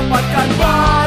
mendapatkan bahagia